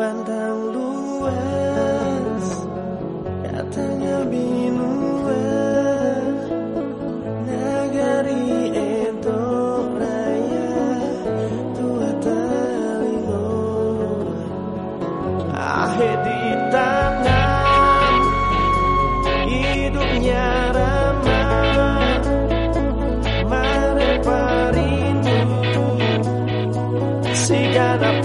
Bantang luas Katanya bingung. Ahe di tangan Hidupnya ramah. Mare parindu Si ganap